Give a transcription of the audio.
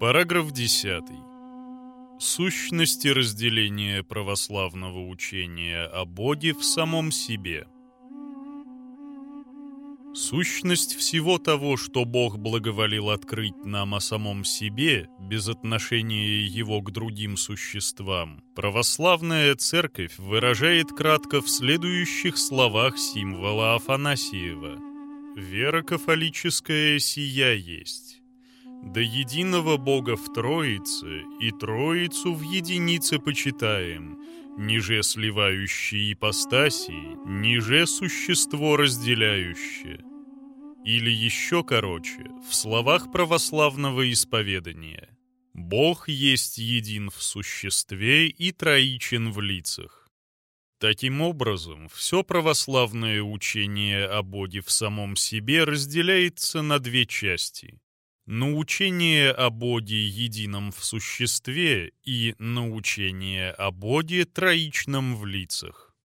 Параграф 10. Сущности разделения православного учения о Боге в самом себе. Сущность всего того, что Бог благоволил открыть нам о самом себе, без отношения его к другим существам, православная церковь выражает кратко в следующих словах символа Афанасиева. «Вера кафолическая сия есть» до единого Бога в Троице, и Троицу в единице почитаем, ниже сливающие ипостаси, ниже существо разделяющее. Или еще короче, в словах православного исповедания. Бог есть един в существе и троичен в лицах. Таким образом, все православное учение о Боге в самом себе разделяется на две части научение о Боге едином в существе и научение о Боге троичном в лицах.